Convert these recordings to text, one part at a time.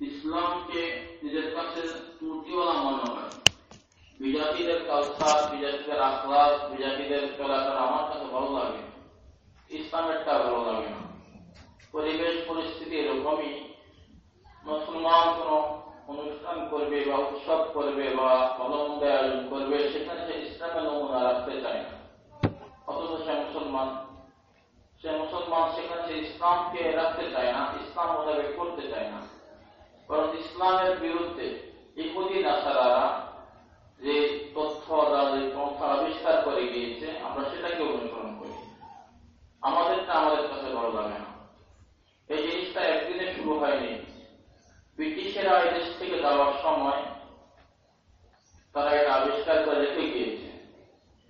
ইসলামকে নিজের কাছে ত্রুটিওয়ালা মনে হয়। বিজাতিদের কালচার বিজাতিদের আখলাস বিজাতিদের চলাচল আমার কাছে ভালো লাগে। ইসলামেরটা ভালো লাগে না। পরিবেশ, পরিস্থিতি এরকমই। মুসলমান কোন অনুষ্ঠান করবে বা উৎসব করবে বা ভালো মন্দ আয়োজন করবে, সেখানে সে ইসলামের নমুনা রাখতে চায় না। অথচ সে মুসলমান। সে মুসলমান সেখানে সে ইসলামকে রাখতে চায় না, ইসলাম মোতাবেক করতে চায় না। বরং ইসলামের বিরুদ্ধে ইহুদি নাসারারা যে তথ্য সংস্থা আবিষ্কার করে গিয়েছে, আমরা সেটাকে অনুসরণ করি। আমাদেরটা আমাদের কাছে ভালো লাগে না। এই জিনিসটা একদিনে শুরু হয়নি। ব্রিটিশেরা এই দেশ থেকে যাওয়ার সময় তারা এটা আবিষ্কার করে রেখে গিয়েছে।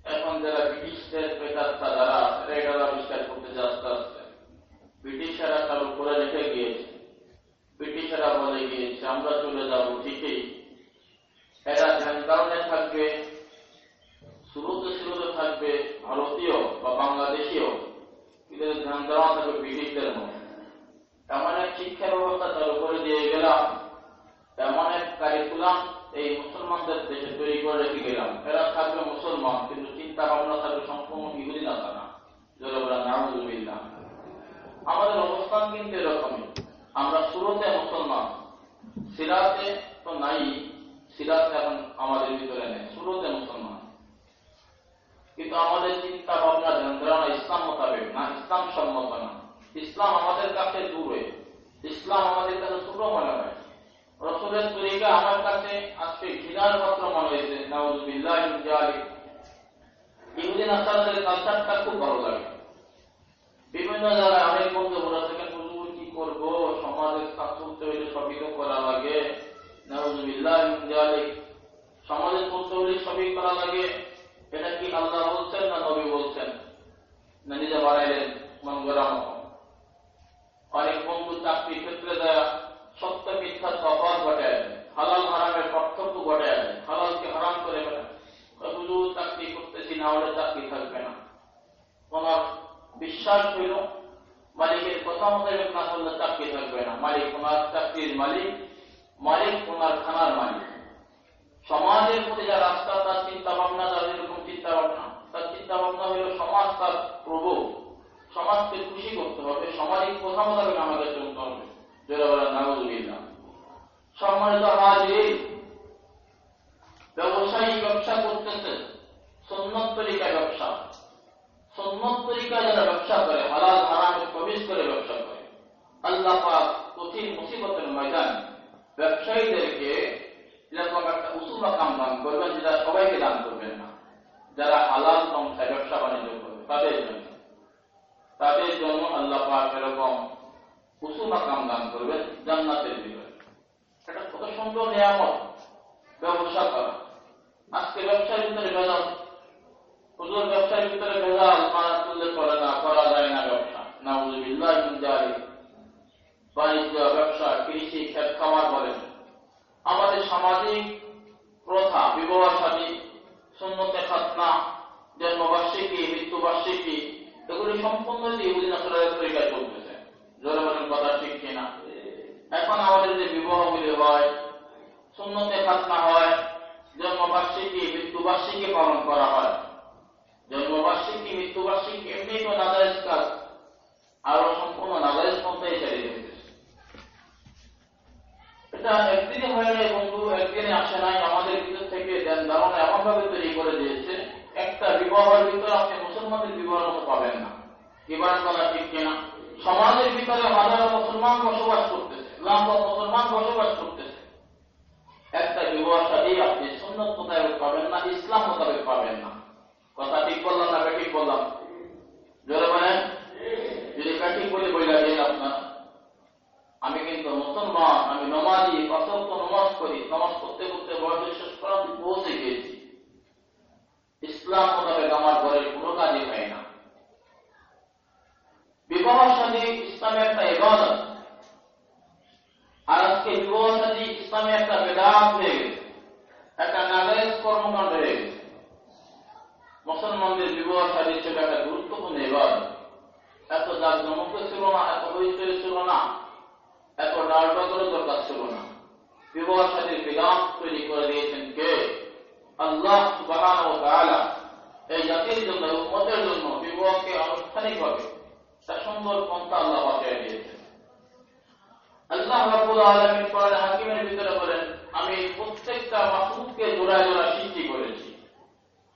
এখন যারা ব্রিটিশদের প্রেতাত্মা যারা আছে এটা আবিষ্কার করতে আস্তে আস্তে ব্রিটিশেরা চালু করে রেখে গিয়েছে। ব্রিটিশেরা বলে গিয়েছে, আমরা চলে যাব ঠিকই। এরা ধ্যান ধারণে থাকবে শুরুতে শুরুতে থাকবে, ভারতীয় বা বাংলাদেশীয়। কিন্তু ধ্যান ধারণা থাকবে ব্রিটিশদের মধ্যে। এমন এক শিক্ষা ব্যবস্থা চালু করে দিয়ে গেলাম। এমন এক কারিকুলাম এই মুসলমানদের দেশে তৈরি করে রেখে গেলাম। এরা থাকবে মুসলমান, কিন্তু চিন্তা ভাবনা থাকবে সম্পূর্ণ ইহুদি না তারা। জোরে বলা নাউজুবিল্লাহ। আমাদের অবস্থান কিন্তু এরকমই। আমরা শুরুতে মুসলমান। সিরাতে তো নাই, সিরাতে এখন আমাদের ভিতরে নেই শুরুতে মুসলমান। কিন্তু আমাদের চিন্তা ভাবনা ধারণা ইসলাম মোতাবেক না, ইসলাম সম্মত না। ইসলাম আমাদের কাছে দূরে, ইসলাম আমাদের কাছে ছোট মনে হয়। রসুলের তরিকা আমার কাছে আজকে ঘৃণার মাত্র মনে হয়েছে নাউজুবিল্লাহ ইহুদি নাসারদের কালচারটা খুব ভালো লাগে। বিভিন্ন জায়গায় অনেক বন্ধু বলে থাকেন হুজুর কি করব, সমাজের চলতে হইলে সবই তো করা লাগে। সমাজের হইলে সবই করা লাগে। এটা কি আল্লাহ বলছেন না নবী বলছেন? না নিজে বাড়াইলেন মন অনেক বন্ধু চাকরি ক্ষেত্রে দেয়া সত্য মিথ্যা তফাৎ ঘটায় হালাল হারামের পার্থক্য ঘটায় হালালকে হারাম করে ফেলে। হুজুর, চাকরি করতেছি, না হলে চাকরি থাকবে না। তোমার বিশ্বাস হইল মালিকের কথা মোতাবেক না করলে চাকরি থাকবে না। মালিক ওনার চাকরির মালিক মালিক ওনার খানার মালিক। সমাজের প্রতি যা রাস্তা, তার চিন্তা ভাবনা তার এরকম চিন্তা ভাবনা তার চিন্তা ভাবনা হইল সমাজ তার প্রভু সমাজকে খুশি করতে হবে সমাজিক কথা মোতাবেক আমাদের চলতে হবে জোরে বলা নাউজুবিল্লাহ সম্মানিত হাজির ব্যবসায়ী ব্যবসা করতেছে সন্ন্যত তরিকা ব্যবসা সন্ন্যত তরিকা যারা ব্যবসা করে হালাল হারামে প্রবেশ করে ব্যবসা করে আল্লাহ পাক কঠিন মুসিবতের ময়দান ব্যবসায়ীদেরকে এরকম একটা উসুল কাম দান করবেন যেটা সবাইকে দান করবেন না যারা হালাল সংখ্যায় ব্যবসা বাণিজ্য করবে তাদের জন্য তাদের জন্য আল্লাহ পাক এরকম উসুল কাম দান করবেন জান্নাতের ভিতরে এটা কত সুন্দর নিয়ামত ব্যবসা করা আজকে ব্যবসার ভিতরে ভেজাল হুজুর ব্যবসার ভিতরে ভেজাল মানা তুললে করে না করা যায় না ব্যবসা না বুঝবিল্লাহ বাণিজ্য ব্যবসা কৃষি ক্ষেত খামার বলেন আমাদের সামাজিক প্রথা বিবাহ সাদী শূন্যতে খাতনা জন্মবার্ষিকী মৃত্যুবার্ষিকী এগুলি সম্পূর্ণ ইহুদিন আসলের তরিকায় চলতেছে জোরে বলেন কথা ঠিক কিনা এখন আমাদের যে বিবাহগুলি হয় শূন্যতে খাতনা হয় জন্মবার্ষিকী মৃত্যুবার্ষিকী পালন করা হয় জন্মবার্ষিকী মৃত্যুবার্ষিকী এমনি তো নাজারেজ কাজ আরও সম্পূর্ণ নাজারেজ পন্থায় চালিয়ে যেতেছে এটা একদিনে হয়ে যায় বন্ধু একদিনে আসে নাই আমাদের ভিতর থেকে দেন ভাবে তৈরি করে দিয়েছে, একটা বিবাহের ভিতরে আপনি মুসলমানদের বিবাহের মতো পাবেন না। এবার বলা ঠিক কিনা? সমাজের ভিতরে হাজারো মুসলমান বসবাস করতেছে, লাখ মুসলমান বসবাস করতেছে। একটা বিবাহ সাথে আপনি সুন্নত মোতাবেক পাবেন না, ইসলাম মোতাবেক পাবেন না। কথা ঠিক বললাম না ঠিক বললাম? জোরে বলেন? যদি ঠিক বলে, বইলা দিন আপনার। আমি কিন্তু মুসলমান, আমি নমাজি অসত্য নমাজ করি নমাজ করতে করতে বয়সের শেষ করা পৌঁছে গিয়েছি। ইসলাম মোতাবেক আমার ঘরের কোনো কাজই হয় না। বিবাহ সাথে ইসলামে একটা ইবাদত। আর আজকে বিবাহ সাথে ইসলামে একটা বেদাত হয়ে গেছে, একটা নাজাইজ কর্মকাণ্ড হয়ে গেছে। মুসলমানদের বিবাহ সাথে ছিল একটা গুরুত্বপূর্ণ ইবাদত। এত দাগ জাকজমক ছিল না, এত হইচই ছিল না, এত ডালবাগরও দরকার ছিল না। বিবাহ সাথীর বিধান তৈরি করে দিয়েছেন কে? আল্লাহ এই জাতির জন্য উম্মতের জন্য বিবাহকে আনুষ্ঠানিকভাবে তা সুন্দর পন্থা আল্লাহ বাঁচিয়ে দিয়েছেন। আল্লাহ রাব্বুল আলামিন কোরআন হাকিমের ভিতরে বলেন, আমি প্রত্যেকটা মাসুদকে জোড়ায় জোড়ায় সৃষ্টি করেছি।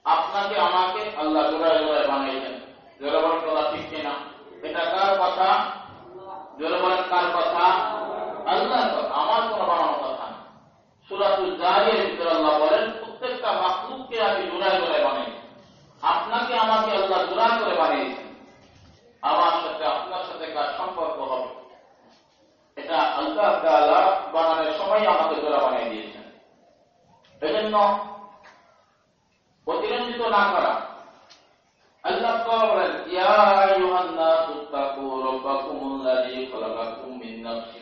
আপনাকে, আমাকে আল্লাহ জোড়ায় জোড়ায় বানিয়েছেন। জোড়া বলেন কথা ঠিক কিনা? এটা কার কথা? জোড়া কার কথা আল্লাহ কথা আমার কোনো বানানো কথা না সুরাতুল জাহিরের ভিতরে আল্লাহ বলেন প্রত্যেকটা মাসুদকে আমি জোড়ায় জোড়ায় বানিয়েছি আপনাকে আমাকে আল্লাহ করে বানিয়েছেন। আমার সাথে আপনার সাথে কার সম্পর্ক হবে। এটা আল্লাহ বানানোর সময় আমাকে জোড়া বানিয়ে দিয়েছেন। এজন্য অতিরঞ্জিত না করা। আল্লাহ ইয়া আইয়ুহান তাকু রাব্বাকুমুল্লাযী খালাকাকুম মিন নাফসিন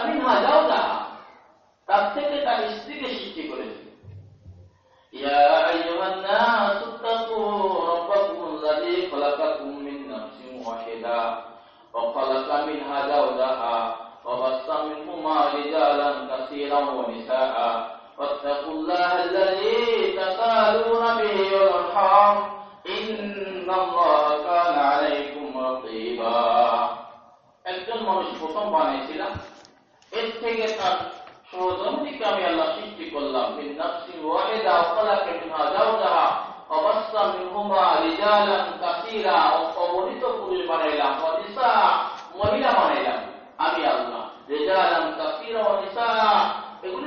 كثيرا ونساء واتقوا الله الذي تسالون به والأرحام إن الله كان عليكم رقيبا একজন মানুষ প্রথম বানিয়েছিলাম এর থেকে তার সহজনটিকে আমি আল্লাহ সৃষ্টি করলাম মিন নাফসিন ওয়াহিদা ওয়া খালাকা মিনহা যাওজাহা ওয়া বাসসা মিনহুমা রিজালান কাসীরা ও অগণিত পুরুষ বানাইলাম ওয়া নিসা মহিলা বানাইলাম আমি আল্লাহ রিজালান কাসীরা ওয়া নিসা এগুলি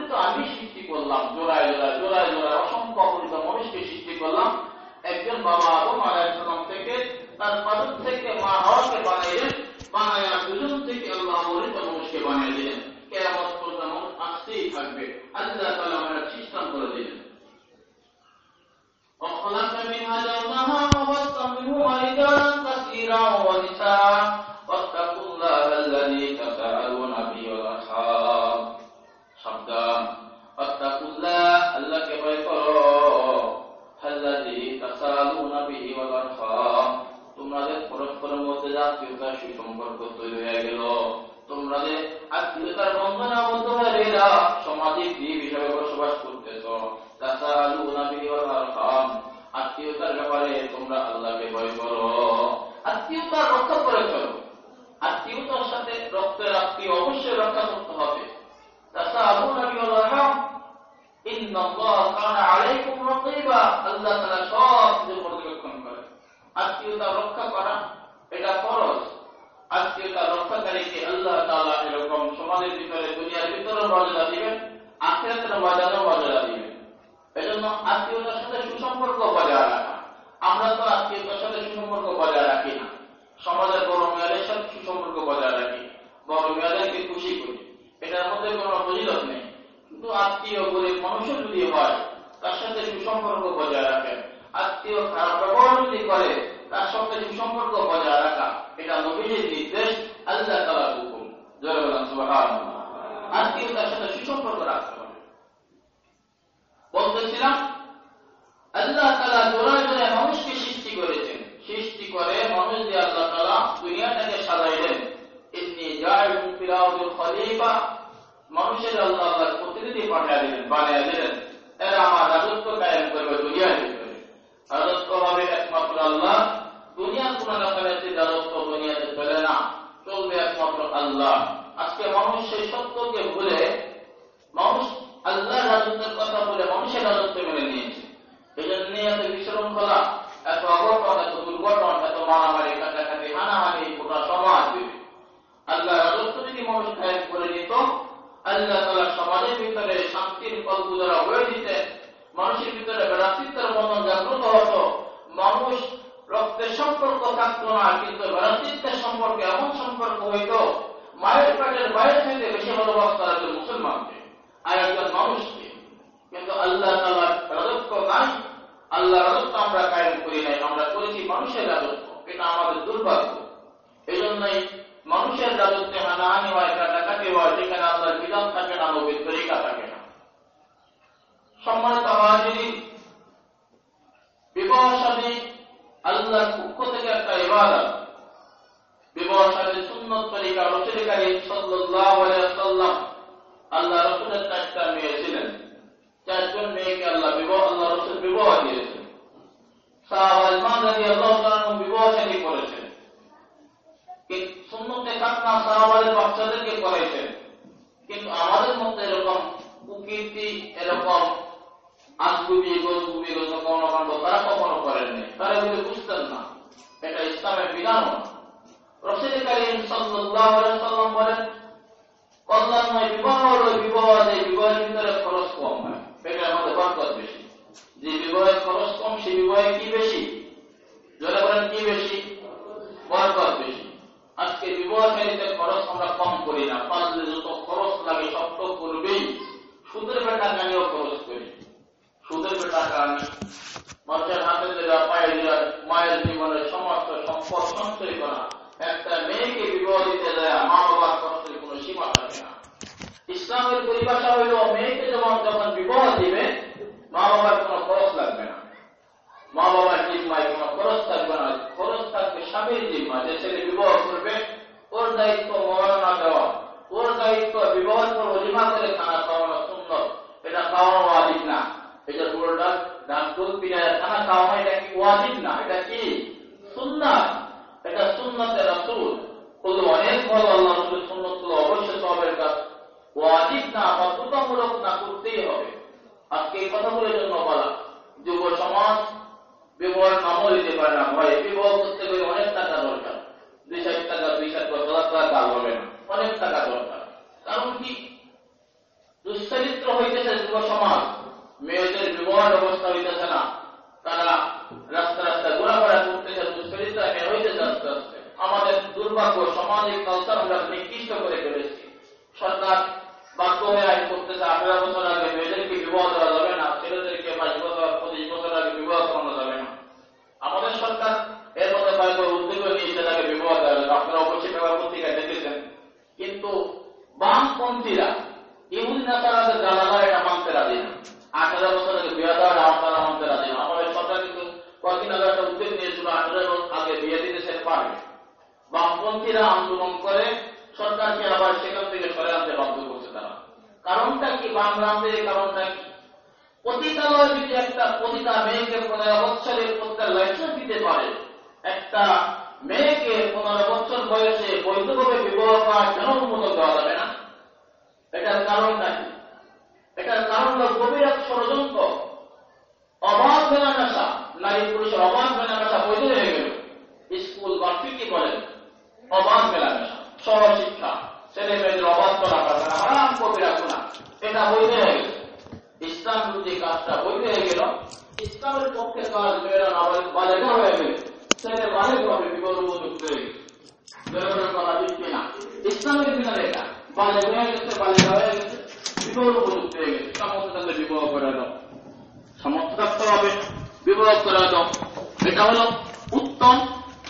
তো আমি সৃষ্টি করলাম জোড়ায় জোড়ায় জোড়ায় জোড়ায় অসংখ্য অগণিত মানুষকে সৃষ্টি করলাম একজন বাবা আদম আলাইহিস সালাম থেকে তার পাদক থেকে মা হাওয়াকে বানাইলেন বানায়া দুজন থেকে আল্লাহ অগণিত মানুষকে বানিয়ে দিলেন কেয়ামত পর্যন্ত মানুষ আসতেই থাকবে আল্লাহ তাআলা আমাদের সিস্টেম করে দিলেন وخلق منها زوجها وبث منهما رجالا كثيرا ونساء খলিফা, মানুষের আল্লাহ আল্লাহ প্রতিনিধি পাঠিয়ে দিলেন, বানিয়ে দিলেন। এরা আমার রাজত্ব কায়েম করবে দুনিয়ার ভিতরে রাজত্ব হবে একমাত্র আল্লাহ। দুনিয়ার কোন রাখালের রাজত্ব দুনিয়াতে চলে না, চলবে একমাত্র আল্লাহ। আজকে মানুষ সেই সত্যকে ভুলে, মানুষ আল্লাহ রাজত্বের কথা বলে মানুষের রাজত্ব মেনে নিয়েছে। এই জন্য এত বিশৃঙ্খলা, এত অঘটন, এত দুর্ঘটন, এত মারামারি, কাটাকাটি, হানাহানি, গোটা সমাজ আল্লাহ রাজত্ব যদি মানুষ কায়েম করে নিত, আল্লাহ তালা সমাজের ভিতরে শান্তির দ্বারা হয়ে দিতে মানুষের ভিতরে ভ্রাতৃত্বের মতন জাগ্রত হতো। মানুষ রক্তের সম্পর্ক থাকতো না, কিন্তু ভ্রাতৃত্বের সম্পর্কে এমন সম্পর্ক হইত, মায়ের পেটের বাইরে থেকে বেশি ভালোবাসত একজন মুসলমানকে, আর একজন মানুষকে। কিন্তু আল্লাহ তালার রাজত্ব নাই, আল্লাহ রাজত্ব আমরা কায়েম করি নাই, আমরা করেছি মানুষের রাজত্ব, এটা আমাদের দুর্ভাগ্য। এই জন্যই মানুষের রাজত্বে হানাহানি হয় কাটাকাটি হয় যেখানে আল্লাহর বিধান থাকে না নবীর তরিকা থাকে না। সম্মানিত হাজিরি বিবাহ সাথে আল্লাহর পক্ষ থেকে একটা ইবাদত। বিবাহ সাথে সুন্নত তরিকা রসুল কারীম সাল্লাল্লাহু আলাইহি ওয়াসাল্লাম আল্লাহ রসুলের চারটা মেয়ে চারজন মেয়েকে আল্লাহ বিবাহ, আল্লাহ রসুল বিবাহ দিয়েছেন। সাহাবাজমান রাজি আল্লাহ বিবাহ শাদী করেছেন। সুন্নতে খাতনা সাহাবাদের বাচ্চাদেরকে করাইছেন কিন্তু আমাদের মধ্যে এরকম কুকীর্তি, এরকম আজগুবি গজগুবি কর্মকাণ্ড তারা কখনো করেননি। তারা এগুলো বুঝতেন না। এটা ইসলামের বিধানও না রসিদ কারিম সাল্লাম বলেন, কল্যাণময় বিবাহ হলো বিবাহ যে বিবাহের ভিতরে খরচ কম হয়। যে বিবাহের খরচ কম সেই বিবাহে কি বেশি? যারা বলেন, কি বেশি? বরকত বেশি। আজকে শাড়িতে খরচ আমরা কম করি না। পারলে যত খরচ লাগে সব তো করবেই। সুদের বেটা গানিও খরচ করি। সুদের বেটা গানি মানুষের হাতে দেওয়া পায়ে দেওয়া মায়ের জীবনের সমস্ত সম্পদ সঞ্চয় করা, একটা মেয়েকে বিবাহ দিতে দেয় মা বাবার কষ্টের কোনো সীমা থাকে না। ইসলামের পরিভাষা হইল মেয়েকে যখন যখন বিবাহ দিবে মা বাবার কোনো খরচ লাগবে না। মা বাবার জিম্মায় কোনো খরচ থাকবে না খরচ থাকবে স্বামীর জিম্মা যে ছেলে বিবাহ করবে, ওর দায়িত্ব মরণা দেওয়া। ওর দায়িত্ব বিবাহের পর অলিমা করে খানা খাওয়ানো সুন্দর এটা খাওয়ানো ওয়াজিব না। এটা পুরোটা ডান দুধ পিড়ায় খানা খাওয়ানো এটা কি ওয়াজিব না? এটা কি? সুন্নাত। এটা সুন্নতে রাসূল। বলতে অনেক ভালো আল্লাহ রসুল সুন্নত অবশ্যই সবের কাজ ওয়াজিব না বাধ্যতামূলক না করতেই হবে। আজকে এই কথাগুলোর জন্য বলা, যুব সমাজ বিবাহের নামও দিতে পারে না, ভয়ে। বিবাহ করতে গেলে অনেক টাকা দরকার। দুই ষাট টাকা, দুই ষাট হাজার টাকা হবে না। অনেক টাকা দরকার। কারণ কি? দুশ্চরিত্র হইতেছে যুব সমাজ। মেয়েদের বিবাহের অবস্থা হইতেছে না। তারা রাস্তা রাস্তা ঘোরাফেরা করতেছে, দুশ্চরিত্র হইতেছে আস্তে আস্তে। আমাদের দুর্ভাগ্য, সামাজিক কালচার আমরা নিকৃষ্ট করে ফেলেছি। সরকার বাধ্য হয়ে আইন করতেছে, আঠারো বছর আগে মেয়েদেরকে বিবাহ দেওয়া যাবে না, ছেলেদেরকে বাইশ বছর পঁচিশ বছর আগে বিবাহ করানো যাবে না আমাদের সরকার এর মধ্যে কয়েকবার উদ্যোগ নিয়ে সেটাকে দেওয়া যাবে আপনারা অবশ্যই পেপার পত্রিকায় দেখেছেন। কিন্তু বামপন্থীরা, ইহুদি নেতারাদের জানালা এটা মানতে রাজি না। আঠারো বছর আগে বিয়ে দেওয়াটা আপনারা মানতে রাজি না। আমাদের সরকার কিন্তু কয়েকদিন আগে একটা উদ্যোগ নিয়েছিল আঠারো আগে বিয়ে দিতে সে পারবে বামপন্থীরা আন্দোলন করে, সরকারকে আবার সেখান থেকে সরে আনতে বাধ্য করছে তারা। কারণটা কি? বাম রামদের কারণটা কি? পতিতালয় যদি একটা পতিতা মেয়েকে পনেরো বছরের প্রত্যেক লাইসেন্স দিতে পারে। একটা মেয়েকে পনেরো বছর বয়সে বৈধভাবে বিবাহ করা কেন অনুমোদন দেওয়া যাবে না। এটার কারণটা কি? এটার কারণ হল গভীর এক ষড়যন্ত্র। অবাধ মেলামেশা, নারী পুরুষের অবাধ মেলামেশা বৈধ হয়ে গেল। স্কুল বা কি বলেন, অবাধ মেলামেশা, সহশিক্ষা ছেলে মেয়েদের অবাধ চলাফেরা আরাম কবিরা শোনা এটা বৈধ হয়ে গেছে। ইসলাম যদি কাজটা বৈধ হয়ে গেল। ইসলামের পক্ষে কাজ মেয়েরা বালেগা হয়ে গেলে। ছেলে বালেগ হবে, বিপদ উপযুক্ত হয়ে বেরোনোর কথা দিচ্ছে না। ইসলামের বিধান এটা। বালেগ হয়ে গেছে, বালেগা হয়ে গেছে বিবাহ উপযুক্ত হয়ে গেছে সামর্থ্য থাকলে বিবাহ করে দাও। সামর্থ্য থাকতে হবে, বিবাহ করে দাও। এটা হলো উত্তম,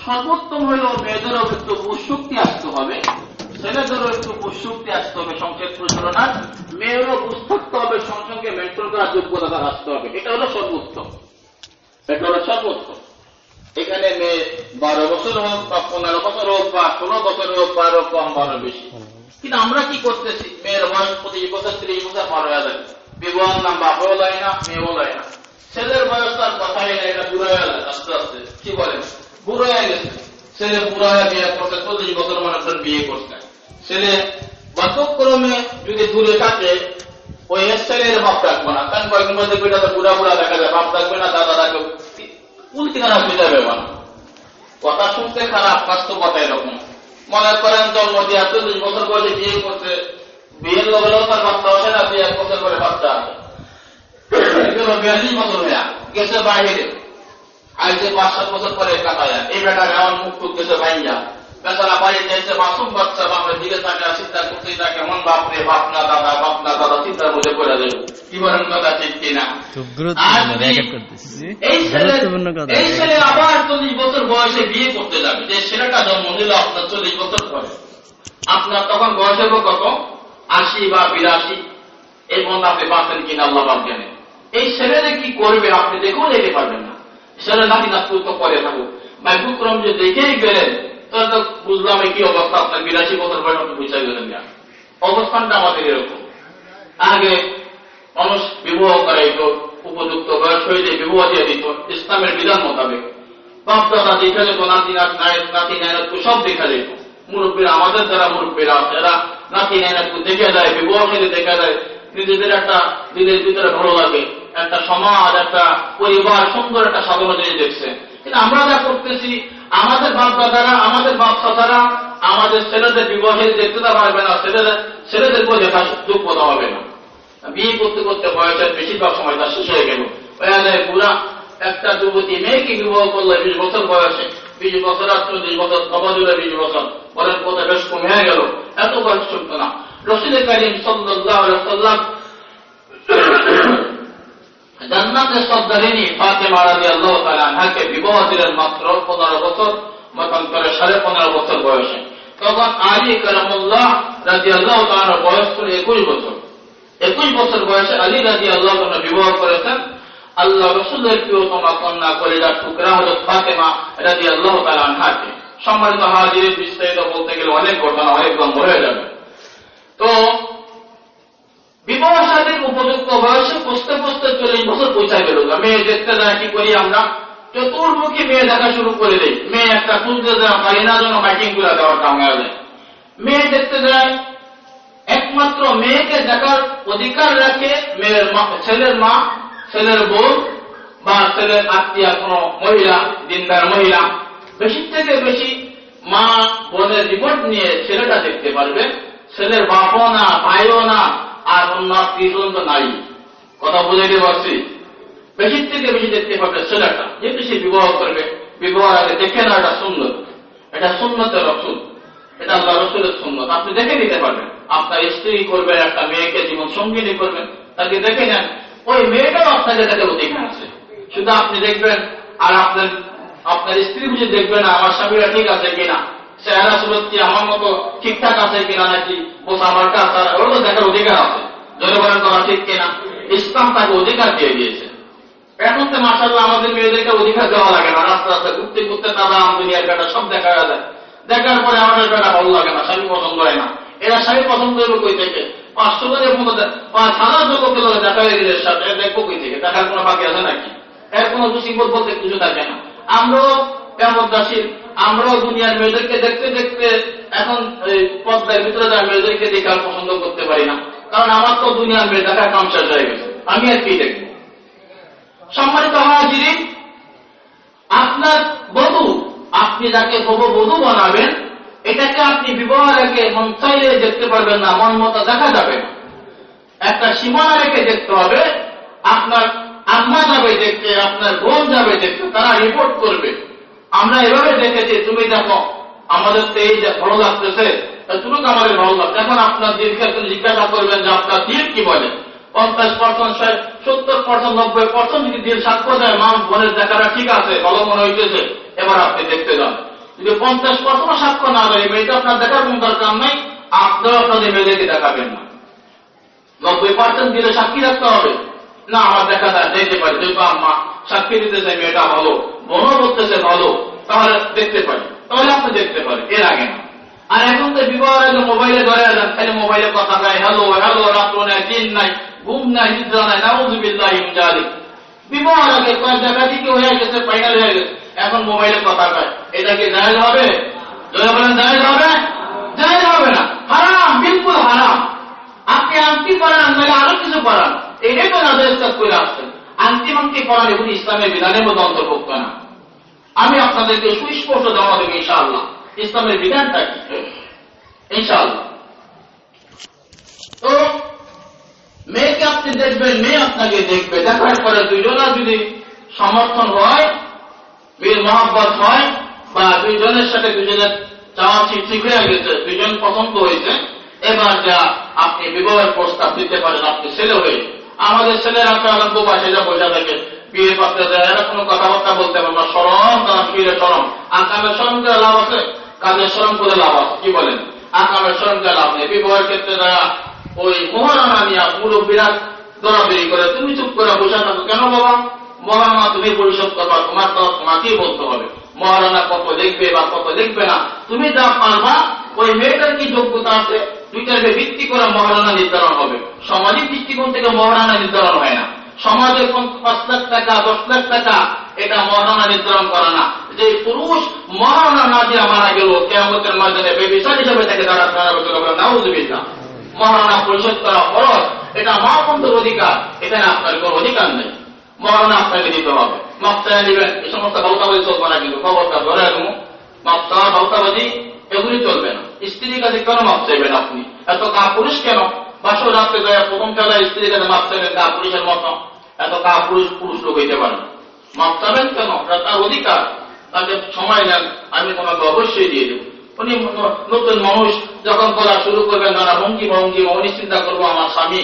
সর্বোত্তম হইল মেয়েদেরও একটু বুশক্তি আসতে হবে। ছেলেদেরও একটু বুশক্তি আসতে হবে সংসার পরিচালনার মেয়েরও বুঝ থাকতে হবে সংসঙ্গে মেনটেন করার যোগ্যতা আসতে হবে। এটা হলো সর্বোত্তম এটা হলো সর্বোত্তম এখানে মেয়ে বারো বছর হোক বা পনেরো বছর হোক বা ষোলো বছর হোক, বারো কম, বারো বেশি। কিন্তু আমরা কি করতেছি? মেয়ের বয়স পঁচিশ বছর, ত্রিশ বছর পার হয়ে যায় বিবাহ নাম বাপও লয় না, মেয়েও লয় না। ছেলের বয়স তার কথাই না এটা বুড়ো হয়ে যায় আস্তে আস্তে। কি বলেন? বুড়ো হয়ে গেছে। ছেলে বুড়ো হয়ে বিয়ে করছে চল্লিশ বছর মনে করেন বিয়ে করছে। ছেলে বাক্যক্রমে যদি দূরে থাকে, ওই ছেলের বাপ রাখব না। কারণ কয়েকদিন মধ্যে এটা তো বুড়া বুড়া দেখা যায় বাপ রাখবে না, দাদা রাখবে উল্টি খারাপ হয়ে যাবে কথা শুনতে খারাপ বাস্তবতা এরকম। মনে করেন জন্ম দিয়ে চল্লিশ বছর বয়সে বিয়ে করছে, বিয়ের লগে তার বাচ্চা আসে না বিয়ে এক বছর করে বাচ্চা আসে। বিয়াল্লিশ বছর হয়ে গেছে বাইরে। আজকে পাঁচ সাত বছর পরে কাটায়। এই বেটার আমার মুখ টুক গেছে ভাইয়া বেচারা বাড়িতে এসে মাসুম বাচ্চা বাপের দিকে তাকে চিন্তা করতেই থাকে মন বাপরে বাপ না দাদা বাপ না দাদা চিন্তার মধ্যে করে দেবে কি বলেন কথা ঠিক কিনা? করতেছি। এই ছেলে এই ছেলে আবার চল্লিশ বছর বয়সে বিয়ে করতে যাবে। যে ছেলেটা জন্ম নিল আপনার চল্লিশ বছর পরে। আপনার তখন বয়স হবে কত? আশি বা বিরাশি। এই মধ্যে আপনি বাঁচেন কিনা আল্লাহ বাদ জানেন এই ছেলেরে কি করবে আপনি দেখেও দেখতে পারবেন না। ছেলে নাকি না তুই তো পরে থাকুক। মাইক্রোক্রম যে দেখেই গেলেন বুঝলাম কি অবস্থা, আপনার বিরাশি বছর বয়স, আপনি বুঝাই গেলেন না। অবস্থানটা আমাদের এরকম। আগে মানুষ বিবাহ করাইতো, উপযুক্ত বয়স হইলে বিবাহ দিয়ে দিত, ইসলামের বিধান মোতাবেক। বাপ দাদা দেখা যেত, নাতি নাতি নায়নাতকে সব দেখা যেত। মুরব্বীরা, আমাদের যারা মুরব্বীরা এরা নাতি নায়নাতকে দেখে যায়, বিবাহ খেলে দেখা যায়, নিজেদের একটা দিনের ভিতরে ভালো লাগে, একটা সমাজ, একটা পরিবার, সুন্দর একটা সাধারণ জিনিস দেখছে। কিন্তু আমরা যা করতেছি আমাদের বাপ দাদারা আমাদের বাপ দাদারা আমাদের ছেলেদের বিবাহে দেখতে পারবে না ছেলেদের ছেলেদের ছেলেদেরকেও দেখা যোগ্যতা হবে না। বিয়ে করতে করতে বয়সের বেশিরভাগ সময় তার শেষ হয়ে গেল। পুরা একটা যুবতী মেয়েকে বিবাহ করলে বিশ বছর বয়সে। বিশ বছর আর চল্লিশ বছর সবাজুলে বিশ বছর। বলেন কথা বেশ কমে গেল। এত বয়স ছোট না। রশিদ করিম সাল্লাহ জান্নাতের সর্দারিনী ফাতেমা রাজি আল্লাহ তালাকে বিবাহ দিলেন মাত্র পনেরো বছর মতন করে সাড়ে পনেরো বছর বয়সে। তখন আলী কালামুল্লাহ রাজি আল্লাহ তালার বয়স ছিল একুশ বছর। একুশ বছর বয়সে আলী রাজি আল্লাহ বিবাহ করেছেন। আল্লাহ রসুলের প্রিয়তমা কন্যা কলিজার টুকরা হল ফাতেমা রাজি আল্লাহ তালাকে সম্মানিত হাজির বিস্তারিত বলতে গেলে অনেক ঘটনা অনেক লম্ব হয়ে যাবে তো বিবাহ সাদীর উপযুক্ত বয়সে পুষতে পুষতে চল্লিশ বছর পৌঁছায় গেল। মেয়ে দেখতে যায়, কি করি আমরা? চতুর্মুখী মেয়ে দেখা শুরু করে দেয় মেয়ে একটা খুঁজতে দেওয়া পারি না, যেন মাইকিং দেওয়াটা হয়ে যায় মেয়ে দেখতে যায়, একমাত্র মেয়েকে দেখার অধিকার রাখে মেয়ের মা, ছেলের মা, ছেলের বউ বা ছেলের আত্মীয় কোন মহিলা, দিনদার মহিলা। বেশি থেকে বেশি মা বোনের রিপোর্ট নিয়ে ছেলেটা দেখতে পারবে। ছেলের বাপও না, ভাইও না আর অন্য আত্মীয় পর্যন্ত নাই। কথা বুঝাইতে পারছি? বেশি থেকে বেশি দেখতে পারবে ছেলেটা যেহেতু সে বিবাহ করবে, বিবাহ আগে দেখে না এটা সুন্দর এটা সুন্নতের রসুল। এটা আল্লাহ রসুলের সুন্নত। আপনি দেখে নিতে পারবেন। আপনার স্ত্রী করবেন একটা মেয়েকে জীবন সঙ্গিনী করবেন তাকে দেখে নেন। ওই মেয়েটাও আপনাকে দেখে অধিকার আছে। শুধু আপনি দেখবেন, আর আপনার আপনার স্ত্রী বুঝে দেখবেন, আমার স্বামীরা ঠিক আছে কিনা? চেহারা সুরত কি আমার মতো ঠিকঠাক আছে কিনা নাকি? বোঝা আমার কাজ, তার তো দেখার অধিকার আছে। জনগণের করা ঠিক কিনা? ইসলাম তাকে অধিকার দিয়ে দিয়েছে। এখন তো মাসাল্লাহ আমাদের মেয়েদেরকে অধিকার দেওয়া লাগে না। রাস্তা রাস্তা ঘুরতে ঘুরতে তারা দুনিয়ার বেটা, সব দেখা যায়। দেখার পরে আমাদের বেটা ভালো লাগে না, স্বামী পছন্দ হয় না। এরা স্বামী পছন্দ হইব কই থেকে? পাঁচশো মতো পাঁচ হাজার লোক দেখা হয়ে গেলে সাথে দেখব কই থেকে? দেখার কোনো বাকি আছে নাকি? এর কোনো মুসিবত বলতে কিছু থাকে না। আমরাও কেমন দাসীর আমরাও দুনিয়ার মেয়েদেরকে দেখতে দেখতে এখন পদ্মার ভিতরে যারা মেয়েদেরকে দেখে আর পছন্দ করতে পারি না। কারণ আমার তো দুনিয়ার মেয়ে দেখার কাম শেষ হয়ে গেছে। আমি আর কি দেখব? সম্মানিত হাজিরি আপনার বধু, আপনি যাকে বধু বানাবেন, এটাকে আপনি বিবাহ রেখে মন চাইলে দেখতে পারবেন না, মন মতো দেখা যাবে একটা সীমানা রেখে দেখতে হবে, আপনার আম্মা যাবে দেখতে, আপনার বোন যাবে দেখতে, তারা রিপোর্ট করবে। আমরা এভাবে দেখেছি, তুমি দেখো, আমাদের তো এই যে ভালো লাগতেছে তুমি তো আমাদের ভালো লাগছে এখন আপনার দিলকে আপনি জিজ্ঞাসা করবেন যে আপনার দিল কি বলে? পঞ্চাশ পার্সেন্ট সত্তর পার্সেন্ট নব্বই পার্সেন্ট যদি দিল সাক্ষ্য দেয় মা বোনের দেখাটা ঠিক আছে, ভালো মনে হইতেছে, এবার আপনি দেখতে যান। যদি পঞ্চাশ পার্সেন্ট সাক্ষ্য না দেয় মেয়েটা আপনার দেখার কোন দরকার নাই আপনারও আপনাদের মেয়েদেরকে দেখাবেন না। নব্বই পার্সেন্ট দিলে সাক্ষী রাখতে হবে। না, আমার দেখা যায়, দেখতে পারি যেহেতু আম্মা সাক্ষী দিতেছে মেয়েটা ভালো বোনও বলতেছে ভালো, তাহলে দেখতে পারি তাহলে আপনি দেখতে পারেন, এর আগে না। আর এখন তো বিবাহ আগে মোবাইলে ধরে যান খালি মোবাইলে কথা গায় হ্যালো হ্যালো রাত্র নাই, দিন নাই, ঘুম নাই, নিদ্রা নাই, নাউজুবিল্লাহ ইমজালি বিবাহ আগে কয়েক জায়গা থেকে হয়ে গেছে ফাইনাল হয়ে গেছে। এখন মোবাইলে কথা কয়, এটা কি জাহেজ হবে? যদি বলেন জাহেজ হবে? জাহেজ হবে না। হারাম, বিলকুল হারাম। আপনি আংটি পড়ান নাহলে আরও কিছু পড়ান এটাই তো নাজর করে আসছেন। আংটি মাংটি পড়ান এগুলি ইসলামের বিধানের মধ্যে অন্তর্ভুক্ত না। আমি আপনাদেরকে সুস্পষ্ট জমা দেবো, ইনশাআল্লাহ। ইসলামের বিধানটা কি? ইনশাআল্লাহ। তো, মেয়েকে আপনি দেখবেন, মেয়ে আপনাকে দেখবে। দেখার পরে দুইজনের যদি সমর্থন হয় বীর মহাব্বত হয়, বা দুইজনের সাথে দুজনের চাওয়া ঠিক হয়ে গেছে দুজন পছন্দ হয়েছে এবার যা আপনি বিবাহের প্রস্তাব দিতে পারেন, আপনি ছেলে হয়ে আমাদের ছেলেরা এখন বোবা সেটা বোঝা থাকে বিয়ে করতে যায়, এরা কোনো কথাবার্তা বলতে পারবে না। সরম তারা ফিরে সরম আর কামের সরম করে লাভ আছে? কাজের সরম করে লাভ আছে, কি বলেন? আর কামের সরম করে লাভ নেই? বিবাহের ক্ষেত্রে যারা ওই মহারানা নিয়ে পুরো বিরাট দরাদরি করে, তুমি চুপ করে বসে থাকো কেন বাবা? মহারানা তুমি পরিশোধ করবা, তোমার তো তোমাকেই বলতে হবে। মহারানা কত দেখবে বা কত দেখবে না। তুমি যা পারবা, ওই মেয়েটার কি যোগ্যতা আছে? দুইটাকে ভিত্তি করে মহারানা নির্ধারণ হবে। সামাজিক দৃষ্টিকোণ থেকে মহারানা নির্ধারণ হয় না। সমাজের পাঁচ লাখ টাকা, দশ লাখ টাকা, এটা মহারানা নির্ধারণ করে না। যে পুরুষ মহারানা না দিয়ে মারা গেল কেমতের ময়দানে বেবিচার হিসেবে তাকে তারা নাউজবিল্লা মহারণা পরিশোধ করা ফরজ। এটা মহাপন্থের অধিকার। এখানে আপনার কোন অধিকার নেই। মহারণা আপনাকে দিতে হবে। মাপচায় নেবেন এই সমস্ত ভাউতাবাজি চলবে না কিন্তু। খবরটা ধরে রাখব মাপচাওয়া ভাউতাবাজি এগুলি চলবে না। স্ত্রীর কাছে কেন মাপ চাইবেন আপনি? এত কা পুরুষ কেন? বাসর রাত্রে যায় প্রথম খেলায় স্ত্রীর কাছে মাপ চাইবেন কা পুরুষের মতো। এত কা পুরুষ পুরুষ লোক হইতে পারেন মাপ চাবেন কেন? তার অধিকার। তাকে সময় নেন, আমি তোমাকে অবশ্যই দিয়ে দেবো। উনি নতুন মানুষ, যখন বলা শুরু করবেন নানা ভঙ্গি ভঙ্গি উনি চিন্তা করব আমার স্বামী।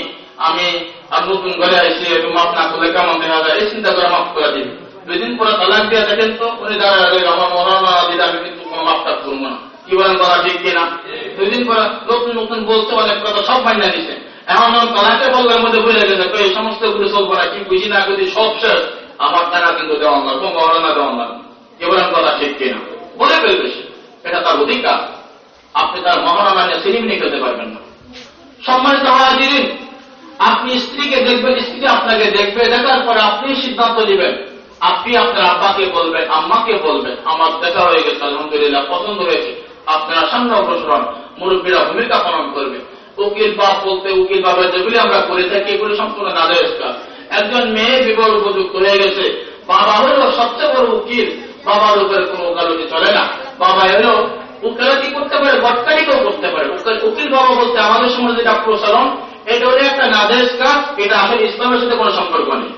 আমি আর নতুন ঘরে এসে মাফ না করলে কেমন দেখা যায় এই চিন্তা করে মাফ করে দিন। দুই দিন পরে তালাক দিয়ে দেখেন তো, উনি দাঁড়ায় আমার মরণা দিলে আমি কিন্তু কোনো মাফটা করব না। কি বলেন বলা ঠিক কিনা? দুই দিন পরে নতুন নতুন বলতে অনেক কথা সব মাইনা দিছে। এখন যখন তালাকে বলবার মধ্যে বুঝে গেছে তো এই সমস্তগুলো চলবো না কি বুঝি না যদি সব শেষ। আমার টাকা কিন্তু দেওয়া লাগবে মরণা দেওয়া লাগবে কি বলেন কথা ঠিক কিনা? বলে ফেলবে সে এটা তার অধিকার। আপনি তার মহারণা নিয়ে সিলিম নিয়ে খেতে পারবেন না। সম্মানিত হাজিরিন, আপনি স্ত্রীকে দেখবেন, স্ত্রী আপনাকে দেখবে, দেখার পরে আপনি সিদ্ধান্ত নেবেন। আপনি আপনার আব্বাকে বলবেন, আম্মাকে বলবেন, আমার দেখা হয়ে গেছে, আলহামদুলিল্লাহ, পছন্দ হয়েছে। আপনারা সামনে অগ্রসর মুরব্বীরা ভূমিকা পালন করবে। উকিল বাপ বলতে উকিল বাবা যেগুলি আমরা করে থাকি, এগুলি সম্পূর্ণ নাদের কাজ একজন মেয়ে বিবাহ উপযুক্ত হয়ে গেছে। বাবা হলো সবচেয়ে বড় উকিল। বাবার উপরে কোনো ওকালতি চলে না। বাবা এলো, উকালতি করতে পারে বটকারিকেও করতে পারে। উকিল বাবা বলতে আমাদের সমাজে যেটা প্রসারণ এটা হলো একটা নাদেশ কাজ এটা আসলে ইসলামের সাথে কোনো সম্পর্ক নেই।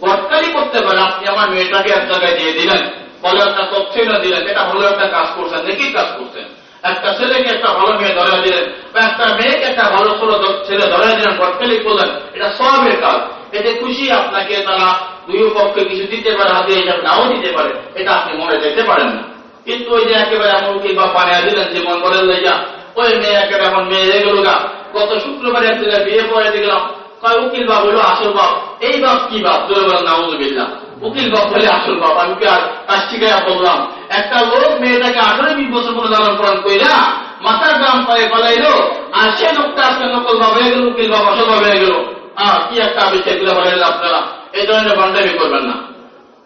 বটকারি করতে পারে, আপনি আমার মেয়েটাকে এক জায়গায় দিয়ে দিলেন। একটা তথ্য না দিলেন। এটা হলো একটা কাজ করছেন। দেখি কাজ করছেন? একটা ছেলেকে একটা ভালো মেয়ে ধরে দিলেন বা একটা মেয়েকে একটা ভালো ছোট ছেলে ধরে দিলেন বটকালি করলেন। এটা সবের কাজ। এতে খুশি আপনাকে তারা দুই পক্ষে কিছু দিতে পারে, হাতে হিসাব নাও দিতে পারে। এটা আপনি মনে যেতে পারেন না। কিন্তু ওই যে একেবারে এমন কি বা বানিয়ে দিলেন যে মন বলে লইয়া ওই মেয়ে একেবারে এমন মেয়ে গেল গা। গত শুক্রবার এক জায়গায় বিয়ে পড়ে দেখলাম। কয় উকিল বাপ হইল আসল বাপ। এই বাপ কি বাপ? জোরে বলেন, নাউজুবিল্লাহ। উকিল বাপ বলে আসল বাপ আমি কি আর কাজ শিখাইয়া বললাম? একটা লোক মেয়েটাকে আঠারো বিশ বছর পরে লালন পালন কইরা মাথার দাম পায়ে পালাইলো আর সে লোকটা আজকে নকল বাপ হয়ে গেল, উকিল বাপ আসল বাপ হয়ে গেল। আহ কি একটা আবিষ্কার করে বলেন আপনারা। এই ধরনের বান্ডামি করবেন না।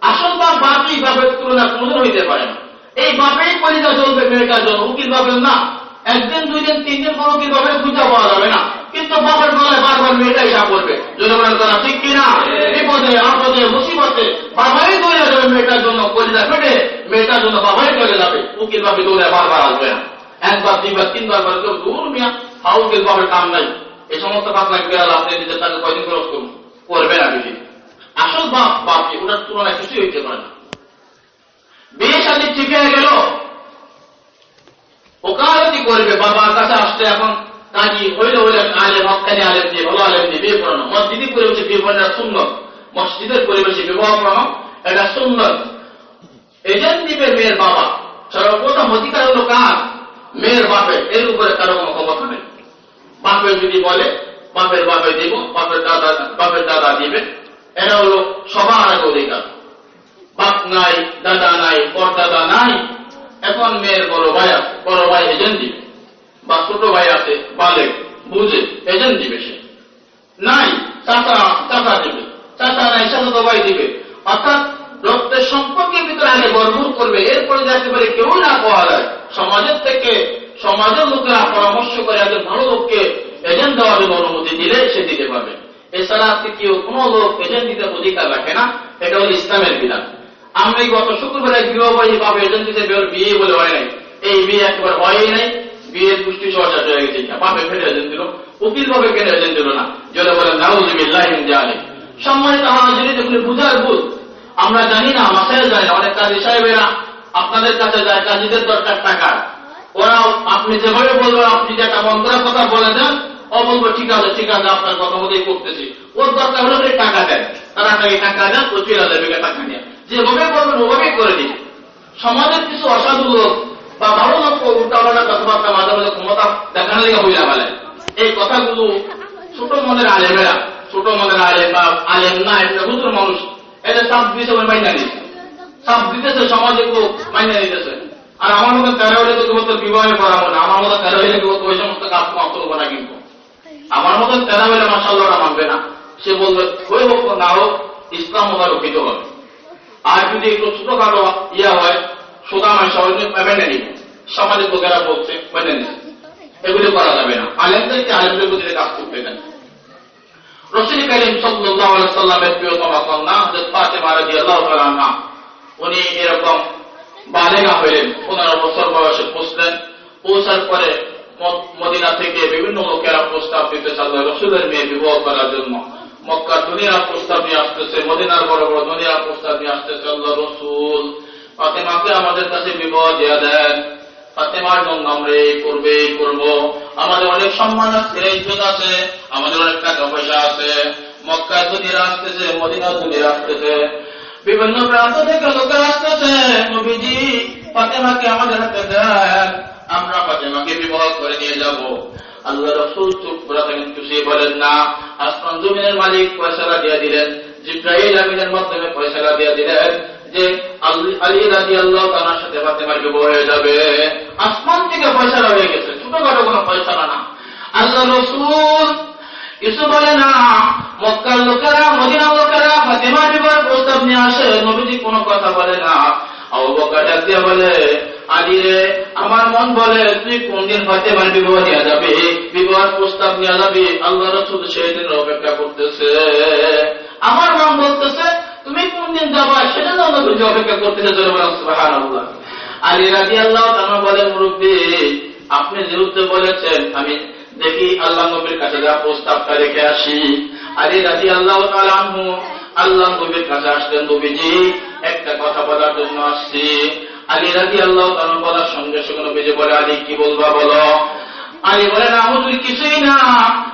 আসল বাপ বাপই বাপের তুলনা কোনদিন হইতে পারে না। এই বাপেই পরিচয় চলবে মেয়েটার জন্য। উকিল বাপের না। একদিন, দুই দিন, তিন দিন কোনো উকিল বাপের খুঁজে পাওয়া যাবে না। কিন্তু বাপের গলায় বারবার মেয়েটাই সা করবে জনগণের তারা ঠিক কিনা? বিপদে আপদে মুসিবতে বাবাই দৌড়ে যাবে মেয়েটার জন্য পরিচয় ফেটে মেয়েটার জন্য বাবাই চলে যাবে। উকিল বাপে দৌড়ে বারবার আসবে না। একবার দুইবার তিনবার করে কেউ দূর মিয়া হা উকিল বাপের কাম নাই। এই সমস্ত পাতলা গেল আপনি নিজের টাকা কয়দিন খরচ করুন? করবে না বেশি। আসল বাপ বাপকে ওটার তুলনায় কিছুই হইতে পারে না। বিয়ে শাদী ঠিক হয়ে গেল। ওকালতি করবে বাবার কাছে আসতে এখন কাজী হইলে হইলে আলেম হকানি আলেম দিয়ে, ভালো আলেম দিয়ে বিয়ে পড়ানো মসজিদের পরিবেশে বিয়ে পড়ানো সুন্দর মসজিদের পরিবেশে বিবাহ পড়ানো এটা সুন্দর এজেন্ট দিবে মেয়ের বাবা, সর্বপ্রথম অধিকার হলো কার? মেয়ের বাপের। এর উপরে কারও কোনো ক্ষমতা নেই। বাপের যদি বলে, বাপের বাপে দিব, বাপের দাদা বাপের দাদা দিবে। এটা হলো সবার আগে অধিকার। বাপ নাই, দাদা নাই পরদাদা নাই। এখন মেয়ের বড় ভাই বড় ভাই এজেন্ট দিবে বা ছোট ভাই আছে বালে বুঝে, এজেন্ট দিবে সে। নাই, চাচা চাচা দিবে। চাচা নাই, চাচা ভাই দিবে। অর্থাৎ রক্তের সম্পর্কের ভিতরে আগে গর্বর করবে, এরপরে যে একেবারে কেউ না পাওয়া যায়, সমাজের থেকে সমাজের লোকেরা পরামর্শ করে একজন ভালো লোককে এজেন্ট দেওয়ার জন্য অনুমতি দিলে সে দিতে পারবে। এছাড়া আজকে কেউ কোনো লোক এজেন্ট দিতে অধিকার রাখে না, এটা হল ইসলামের বিধান। আমি গত শুক্রবারে গৃহবাহী ভাবে এজেন্ট দিতে বিয়ে বলে হয় নাই। এই বিয়ে একবার হয়ই নাই। বিয়ের পুষ্টি চর্চা হয়ে গেছে বাপে ফেলে এজেন্ট দিল উকিল ভাবে কেন এজেন্ট দিল না? যেটা বলে, নাউজুবিল্লাহ জানে সম্মানিত আমার যদি যেগুলি বুঝার ভুল। আমরা জানি না মাসায় না। অনেক কাজী সাহেবেরা আপনাদের কাছে যায়, কাজীদের দরকার টাকা। ওরা আপনি যেভাবে বলবেন, আপনি যে একটা মন্ত্রের কথা বলে দেন ও ঠিক আছে ঠিক আছে, আপনার কথা মতোই করতেছি। ওর দরকার হলে টাকা দেন। তারা আপনাকে টাকা দেন ও চলে যাবে টাকা নিয়ে। যেভাবে বলবেন, ওভাবেই করে দিন। সমাজের কিছু অসাধু লোক বা ভালো লোক উল্টাপাল্টা কথাবার্তা মাঝে মাঝে ক্ষমতা দেখানো লেগে হইয়া বলে এই কথাগুলো ছোট মনের আলেমেরা ছোট মনের আলেম বা আলেম না এটা হুজুর মানুষ এটা সাপ ওই মাইনা নিয়েছে সাপ দিতেছে সমাজে কেউ মাইনা নিতেছে আর আমার মতো তেরো হলে তো তো বিবাহে করাবো না আমার মতো তেরো হলে কেউ ওই সমস্ত কাজ কম করব না কিন্তু। আমার মতো তেরো হলে মাসাল্লাহ ওরা মানবে না। সে বলবে ওই হোক না হোক ইসলাম ওরা রক্ষিত হবে। আর যদি একটু ছোটখাটো ইয়ে হয় সোদা মাস মেনে নিবে সমাজের লোকেরা বলছে, মেনে নিবে এগুলি করা যাবে না। আলেমদেরকে আলেমদের প্রতি কাজ করতে দেন রসুল সাল্লামের কন্যা আনহা, উনি এরকম বালেগা হইলেন পনেরো বছর বয়সে পৌঁছার পরে মদিনা থেকে বিভিন্ন লোকেরা প্রস্তাব দিতে চাইল, রসুলের মেয়ে বিবাহ করার জন্য মক্কার দুনিয়ার প্রস্তাব নিয়ে আসতেছে, মদিনার বড় বড় দুনিয়ার প্রস্তাব নিয়ে আসতেছে। আল্লাহ রসুল ফাতেমাকে আমাদের কাছে বিবাহ দেয়া দেন। ফাতেমার জন্য আমরা এই করবে এই করব আমাদের অনেক সম্মান আছে ইজ্জত আছে। আমাদের অনেক টাকা পয়সা আছে। মক্কা দুনিয়া আসতেছে মদিনা দুনিয়া আসতেছে। বিভিন্ন প্রান্ত থেকে লোকের আসতেছে, নবীজি ফাতেমাকে আমাদের হাতে দেন। আমরা ফাতেমাকে বিবাহ করে নিয়ে যাব। আল্লাহ রসুল চুপ করে থাকেন খুশি বলেন না। আসমান জমিনের মালিক পয়সাটা দিয়ে দিলেন জিব্রাহিল আমিনের মাধ্যমে পয়সাটা দিয়ে দিলেন। যে আলী রাজি আল্লাহ তার সাথে ফাতেমার বিবাহ হয়ে যাবে। আসমান থেকে পয়সাটা হয়ে গেছে। ছোটখাটো কোনো পয়সা না। আল্লাহ রসুল কিছু বলে না। মক্কার লোকেরা, মদিনার লোকেরা ফাতেমার বিবাহের প্রস্তাব নিয়ে আসে। নবীজি কোনো কথা বলে না। বকর ডাক বলে, আলী রে, আমার মন বলে, তুই কোন দিন ফাতেমার বিবাহ নিয়ে যাবি? বিবাহের প্রস্তাব নিয়ে যাবি? আল্লাহ রসুল সেই দিন অপেক্ষা করতেছে। আমার মন বলতেছে তুমি কোন দিন যাবা? সেটা তো নবীজি অপেক্ষা করতেছে জোরে বলেন আলী রাজি আল্লাহ তাআলা বলে মুরব্বী, আপনি যেহেতু বলেছেন, আমি দেখি আল্লাহ নবীর কাছে যা প্রস্তাবটা রেখে আসি। আলী রাজি আল্লাহ আনহু, আল্লাহ নবীর কাছে আসলেন, নবীজি, একটা কথা বলার জন্য আসছি। আলী রাজি আল্লাহ তাআলা বলার সঙ্গে সঙ্গে নবীজি বলে, আলী, কি বলবা বলো? আলী বলেন আহুদুল কিছুই না।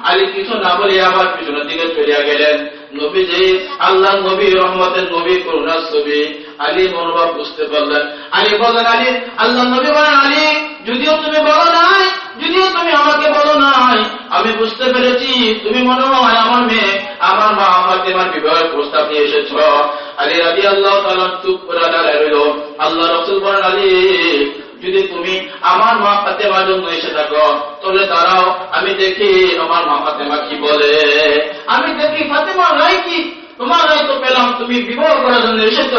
আলী কিছু না বলে আবার পিছনের দিকে চলিয়া গেলেন। নবীজি আল্লাহ নবী, রহমতের নবী, করুণার ছবি। আলী মনোভাব বুঝতে পারলেন। আলী বলেন, আলী আল্লাহ নবী বলেন, আলী, যদিও তুমি বলো নাই, যদিও তুমি আমাকে বলো নাই, আমি বুঝতে পেরেছি, তুমি মনে হয় আমার মেয়ে, আমার মা আমাকে আমার বিবাহের প্রস্তাব নিয়ে এসেছ। আলী আলী আল্লাহ তালা চুপ করে রইল। আল্লাহ রসুল বলেন, আলী যদি তুমি আমার মা ফাতেমার জন্য এসে থাকো, তাহলে দাঁড়াও, আমি দেখি আমার মা ফাতেমা কি বলে। আমি দেখি ফাতেমা রায় কি? তোমার রায় তো পেলাম, তুমি বিবাহ করার জন্য এসেছ।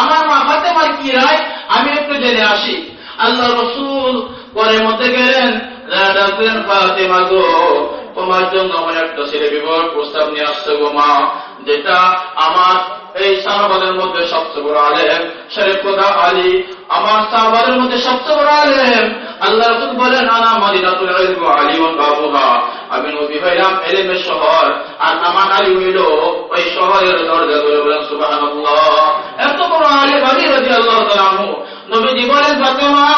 আমার মা ফাতেমার কি রায়? আমি একটু জেনে আসি। আল্লাহ রসুল পরে মধ্যে গেলেন ফাতেমা গো তোমার জন্য আমার একটা ছেলে বিবাহের প্রস্তাব নিয়ে আসছে গো মা, যেটা আমার এই সাহাবাদের মধ্যে সবচেয়ে বড় আলেম, শরীফ কথা আলী। আমার সাহাবাদের মধ্যে সবচেয়ে বড় আলেম। আল্লাহ রসুল বলেন, আনা মাদিনাতুল ইলম আলী ওয়া বাবুহা। আমি নবী হইলাম এলেমের শহর, আর আমার আলী হইল ওই শহরের দরজা ধরে বলেন, সুবহানাল্লাহ। এত বড় আলেম আলী রাদিয়াল্লাহু তাআলা নবীজি বলেন ফাতেমা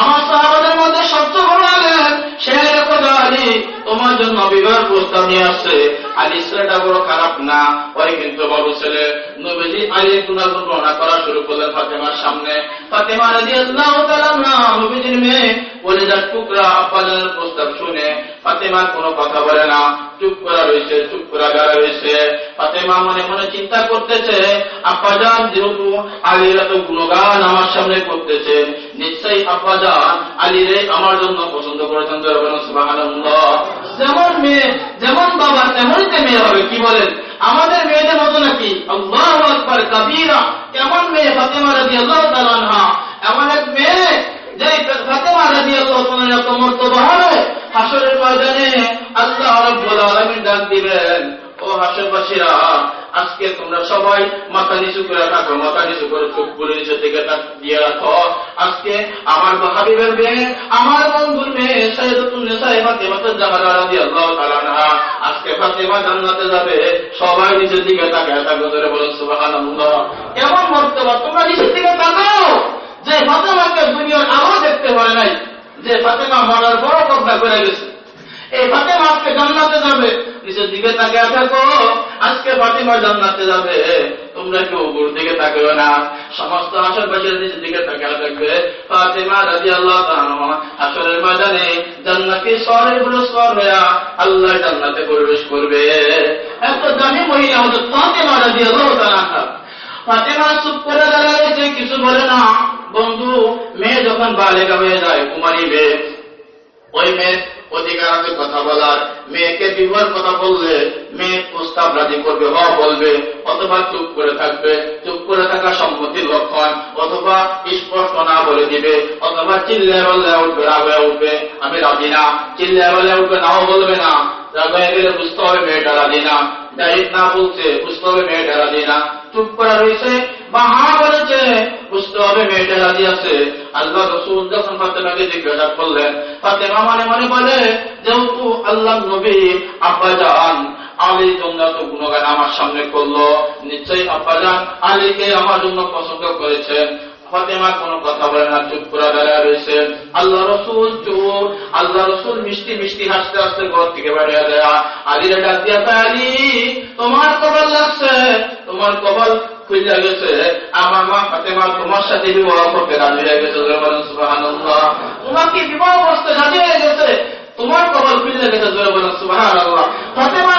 আমার সাহাবাদের মধ্যে সবচেয়ে বড় আলেম সে কথা আলী তোমার জন্য বিবাহ প্রস্তাব নিয়ে আসছে। আর ইসরাটা বড় খারাপ না। ওই কিন্তু বাবু ছেলে। নবীজি আলী গুণাগুণ বর্ণনা করা শুরু করলেন ফাতেমার সামনে। ফাতেমা রাজি আল্লাহ নবীজির মেয়ে। বলে যার টুকরা আব্বাজানের প্রস্তাব শুনে ফাতেমার কোনো কথা বলে না। চুপ করা রয়েছে, চুপ করা গাড়া রয়েছে। ফাতেমা মনে মনে চিন্তা করতেছে আব্বাজান যেহেতু আলীর এত গুণগান আমার সামনে করতেছে, নিশ্চয়ই আব্বাজান আলীরে আমার জন্য পছন্দ করেছেন যেমন মেয়ে, যেমন বাবা, তেমনই তো মেয়ে হবে, কি বলেন? আমাদের মেয়েদের মতো নাকি? আল্লাহ আকবার, কাবীরা। কেমন মেয়ে ফাতেমা রাদিয়াল্লাহু তাআলা আনহা? এমন এক মেয়ে সবাই মাথা নিচু করে রাখো মাথা নিচু করে চোখ করে নিচের দিকে তাক দিয়ে রাখো। আজকে আমার হাবিবের মেয়ে, আমার বন্ধুর মেয়ে আজকে ফাতেমা জান্নাতে যাবে, সবাই নিচের দিকে তাকায় থাকো ধরে বলেন সুবহানাল্লাহ। কেমন মর্তবা তোমরা নিচের দিকে তাকাও। যে ফাতেমাকে দুনিয়ার আলো দেখতে পারে নাই, যে ফাতেমা মরার বড় কবলা করে গেছে। এই ফাতেমা আজকে জান্নাতে যাবে। নিচের দিকে তাকিয়ে থাকো আজকে ফাতেমা জান্নাতে যাবে। তোমরা কেউ উপর দিকে তাকিও না। সমস্ত আশেপাশের নিচের দিকে তাকিয়ে থাকবে ফাতেমা রাজি আল্লাহ আসরের ময়দানে জান্নাতি সরে গুলো সর হইয়া আল্লাহ জান্নাতে প্রবেশ করবে। এত দামি মহিলা হতো ফাতেমা রাজি আল্লাহ ফাতেমা চুপ করে দাঁড়াইছে কিছু বলে না। বন্ধু, মেয়ে যখন বালেগা হয়ে যায়, কুমারী মেয়ে। ওই মেয়ে অধিকার আছে কথা বলার, মেয়েকে বিবাহের কথা বললে মেয়ে প্রস্তাব রাজি করবে হ বলবে, অথবা চুপ করে থাকবে, চুপ করে থাকা সম্মতির লক্ষণ, অথবা স্পষ্ট না বলে দিবে, অথবা চিল্লে বললে উঠবে রাগ হয়ে উঠবে, আমি রাজি না। চিল্লে বলে উঠবে, নাও বলবে না। রাগ হয়ে গেলে বুঝতে হবে মেয়েটা রাজি না। ডাইরেক্ট না বলছে, বুঝতে হবে মেয়েটা রাজি না। চুপ করা রয়েছে আল্লাহ রসুল মানে আল্লাহ আমার সামনে করল। নিশ্চয়ই আব্বা যান আলীকে আমার জন্য পছন্দ করেছেন। ফাতেমা কোনো কথা বলে না, চুপ করে দাঁড়িয়ে রয়েছে আল্লাহ রসুল চুপ, আল্লাহ রসুল মিষ্টি মিষ্টি হাসতে হাসতে ঘর থেকে বেরিয়ে দেয়া আলীর ডাক দিয়া তোমার কবল লাগছে, তোমার কবল তোমাকে বিবাহ করতে রাজি হয়ে গেছে? তোমার কবল খুলে গেছে, জোরে বলেন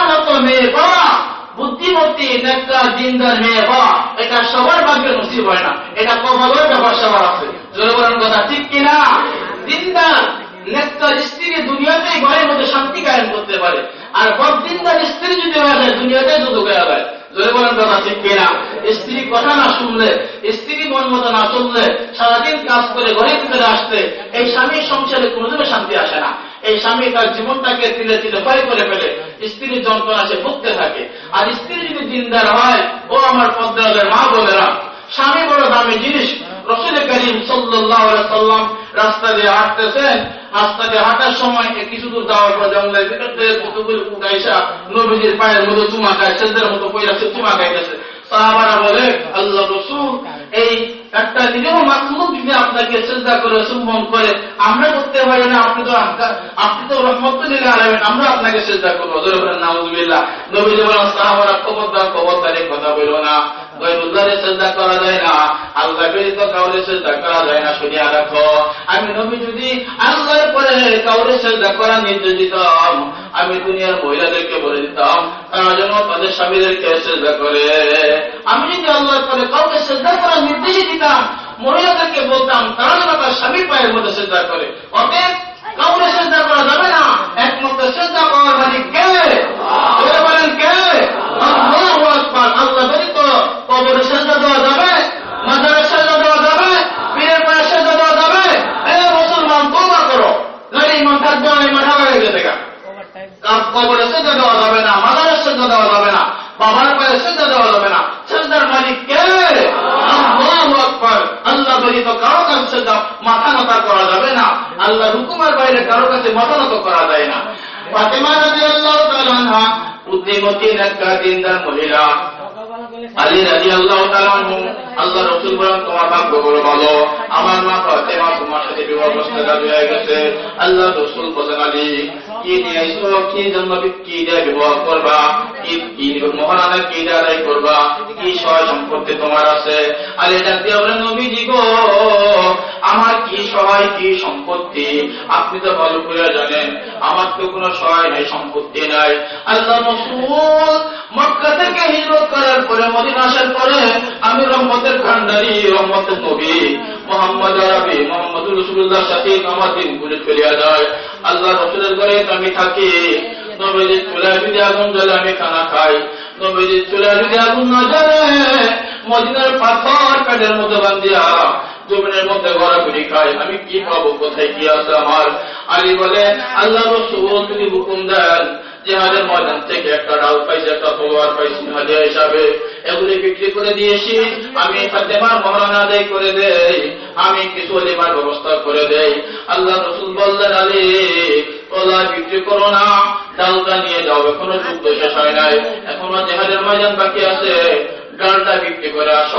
মতো মেয়ে বাবা বুদ্ধিমতী নেতা দিনদার মেয়ে বা, এটা সবার ভাগ্যে নসিব হয় না। এটা কবলের ব্যাপার সবার আছে। জোরে কথা ঠিক কিনা দিনদার স্ত্রী দুনিয়াতে ঘরের মধ্যে শান্তি কায়েম করতে পারে। আর বদিনদার স্ত্রী যদি দুনিয়াতে যুদ্ধ হয়ে স্ত্রী কথা না শুনলে, স্ত্রী মন মতো না চললে সারাদিন কাজ করে ভিতরে আসতে এই স্বামীর সংসারে শান্তি আসে না। এই স্বামী তার জীবনটাকে তিলে তিলে ভয় করে ফেলে, স্ত্রীর যন্ত্রণা সে ভুগতে থাকে। আর স্ত্রী যদি দিনদার হয়, ও আমার পদ্মালের মা বলেরা স্বামী বড় দামি জিনিস রসুল করিম সাল্লাম রাস্তা দিয়ে হাঁটতেছেন রাস্তা দিয়ে হাঁটার সময় কিছু দূর যাওয়ার পর জঙ্গলের ভিতরে কতগুলো উঠাইসা নবীজির পায়ের মতো চুমা খায় সেদের মতো পয়লাছে চুমা খাইতেছে। সাহাবারা বলে, আল্লাহ রসুল, এই একটা দিনেও মাকলুক যদি আপনাকে চেষ্টা করে চুম্বন করে, আমরা করতে পারি না, আপনি তো আপনি তো রহমতুল্লাহ আলমেন আমরা আপনাকে চেষ্টা করব। জোরে বলেন, নাউজুবিল্লাহ। নবীজি বলেন, সাহাবারা খবরদার, খবরদারি কথা বলল না। করা যায় না আল্লাহ কাউরে করা যায় না আমি নবী যদি আল্লাহর পরে কাউরে চেষ্টা করা দিতাম আমি দুনিয়ার মহিলাদেরকে বলে দিতাম, তারা যেন তাদের স্বামীদেরকে চেষ্টা করে। আমি যদি আল্লাহর পরে কাউকে চেষ্টা করার নির্দেশই দিতাম, মহিলাদেরকে বলতাম, তারা যেন তার স্বামীর পায়ের মধ্যে চেষ্টা করে। অতএব কাউরে চেষ্টা করা যাবে না, একমাত্র চেষ্টা করার মালিক কে? বলেন কে? আল্লাহ ব্যতীত কবরে সেজদা দেওয়া যাবে মাজারে সেজদা দেওয়া যাবে পীরের পায়ে সেজদা দেওয়া যাবে এ মুসলমান তোবা করো গাড়ি ইমান থাকবে না ইমান ঢাকা হয়ে গেছে কবরে সেজদা দেওয়া যাবে না মাদারে সেজদা দেওয়া যাবে না, বাবার পায়ে সেজদা দেওয়া যাবে না। সেজদার মালিক কে? আল্লাহ ব্যতীত কারও কাছে মাথা নত করা যাবে না আল্লাহ হুকুমের বাইরে কারও কাছে মাথা নত করা যায় না। ফাতেমা রাদিয়াল্লাহু তাআলা বুদ্ধিমতী একটা দিনদার মহিলা। আলী রাজি আল্লাহ আল্লাহ রসুল বলেন তোমার ভাগ্য ভালো। আমার মা ফাতেমা তোমার সাথে বিবাহ রাজি হয়ে গেছে। আল্লাহ রসুল বলেন আলী কি নিয়ে আইসো কি জন্য কি দিয়ে বিবাহ করবা? কি কি মহারানা কি দিয়ে আদায় করবা? কি সয় সম্পত্তি তোমার আছে? আলী এটা দিয়ে বলেন নবীজি গো সহায় কি সম্পত্তি? আপনি তো ভালো করে জানেন, আমার তো কোনো সহায় নাই, সম্পত্তি নাই। আল্লাহ মক্কা থেকে হিজরত করার পরে, মদিনা আসার পরে আমি রহমতের ভান্ডারি রহমতের নবী। মোহাম্মদ আরবি মোহাম্মদ রসুল্লাহ সাথে আমার দিন ঘুরে ফেরিয়া যায়। আল্লাহ রসুলের ঘরে আমি থাকি। নবীজির চুলায় যদি আগুন জ্বলে আমি খানা খাই। নবীজির চুলায় যদি আগুন না জ্বলে মদিনার পাথর পেটের মধ্যে বান্ধিয়া জমিনের মধ্যে ঘোরাঘুরি খাই আমি কি পাবো? কোথায় কি আছে আমার? আলী বলে, আল্লাহ যদি হুকুম দেন, জেহাদের ময়দান থেকে একটা ডাল পাইছে, একটা তলোয়ার পাইছি হাজিয়া হিসাবে। এগুলি বিক্রি করে দিয়েছি, আমি ফাতেমার মহারানা আদায় করে দেই, আমি কিছু অলিমার ব্যবস্থা করে দেই। আল্লাহ রসুল বললেন, আলী, কলা বিক্রি করো না, ডালটা নিয়ে যাও, এখনও যুদ্ধ শেষ হয় নাই, এখনও জেহাদের ময়দান বাকি আছে। ডালটা বিক্রি করে আস।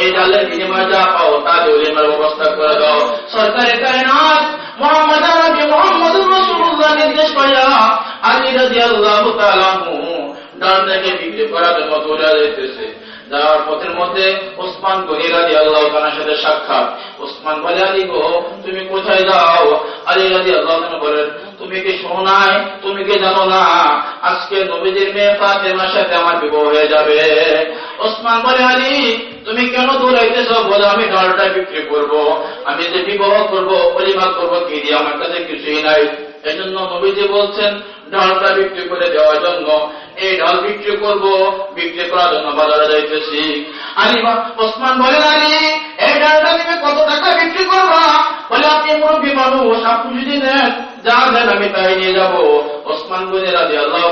এই ডালের বিনিময় যা পাও, তা দিয়ে ব্যবস্থা করে দাও। সরকারি কায়নাত মোহাম্মদ আরবি মোহাম্মদ রসুল্লাহ নির্দেশ পাইয়া আলী রাজি আল্লাহ তালাহু থেকে বিক্রি করার দৌড়া যাইতেছে যাওয়ার পথের মধ্যে ওসমান গনি রাজি আল্লাহ তার সাথে সাক্ষাৎ। ওসমান বলে, আলী গো, তুমি কোথায় যাও? আলী রাজি আল্লাহ বলেন, তুমি কি শোনো নাই? তুমি কি জানো না? আজকে নবীজির মেয়ে ফাতেমার সাথে আমার বিবাহ হয়ে যাবে। ওসমান বলে, আলী, তুমি কেন দৌড়াইতেছ বলে, আমি ডালটা বিক্রি করব। আমি যে বিবাহ করব পরিমাপ করব, কি দিয়ে? আমার কাছে কিছুই নাই। এই জন্য নবীজি বলছেন ডালটা বিক্রি করে দেওয়ার জন্য। এই ডাল বিক্রি করব, বিক্রি করার জন্য বাজারে যাইতেছি। আলী ওসমান বলেন আলী, এই ডালটা তুমি কত টাকা বিক্রি করবা? বলে, আপনি মুরব্বী মানুষ, আপনি যদি নেন, যা দেন আমি তাই নিয়ে যাব। ওসমান গনি রাজি আল্লাহ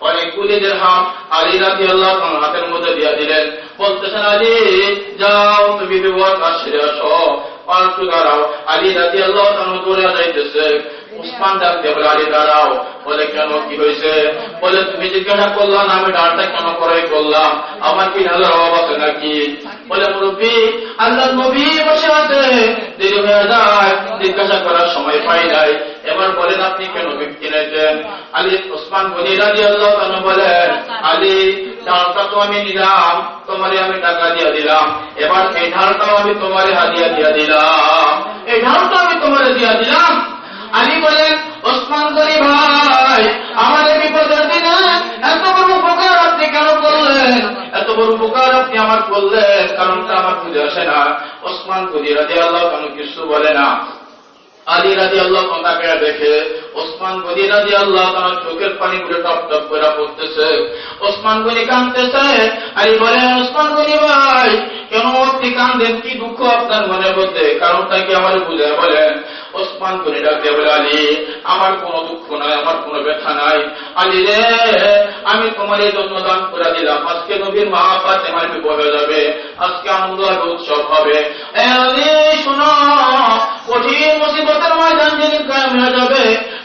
অনেক কুলিদের হাত আলী রাজি আল্লাহ হাতের মধ্যে দিয়ে দিলেন। বলতেছেন, আলী, যাও, তুমি বিবাহ কাজ সেরে আসো। পাঁচশো দাঁড়াও। আলী রাজি আল্লাহ দৌড়ে যাইতেছে। উসমান কেন? বলে, তুমি জিজ্ঞাসা আমি করার সময় পাই নাই। এবার বলেন, আপনি কেন কিনেছেন? আলী ওসমান গনি কেন বলেন, আলী ঢালটা তো আমি নিলাম তোমারে আমি টাকা দিয়ে দিলাম। এবার এই ঢালটাও আমি তোমারে হাদিয়া দিয়ে দিলাম। এই ঢালটা আমি তোমারে দিয়ে দিলাম। আলী বলেন, ওসমান গনি ভাই, আমাদের বিপদের দিনে এত বড় উপকার আপনি কেন করলেন? এত বড় উপকার আপনি আমার করলেন, কারণটা আমার বুঝে আসে না। ওসমান গনি রাজি আল্লাহ কেন কিছু বলে না। আলী রাজি আল্লাহ তাকে দেখে ওসমান গনি রাজি আল্লাহ তার চোখের পানি গুলো টপ টপ করে পড়তেছে। ওসমান গনি কাঁদতেছে আলী বলেন, ওসমান গনি ভাই, কেন আপনি কান্দেন? কি দুঃখ আপনার মনের মধ্যে? কারণটা কি আমার বুঝে বলেন? ওসমান গনি ডাকতে বলে, আলী, আমার কোনো দুঃখ নাই, আমার কোনো ব্যথা নাই। আলী রে, আমি তোমার এই জন্য দান করে দিলাম। আজকে নবীর মা পাতে আমার বিপদ যাবে। আজকে আনন্দ হবে উৎসব হবে। শোনো, কঠিন মুসিবতের ময়দান যেদিন কায়েম হয়ে যাবে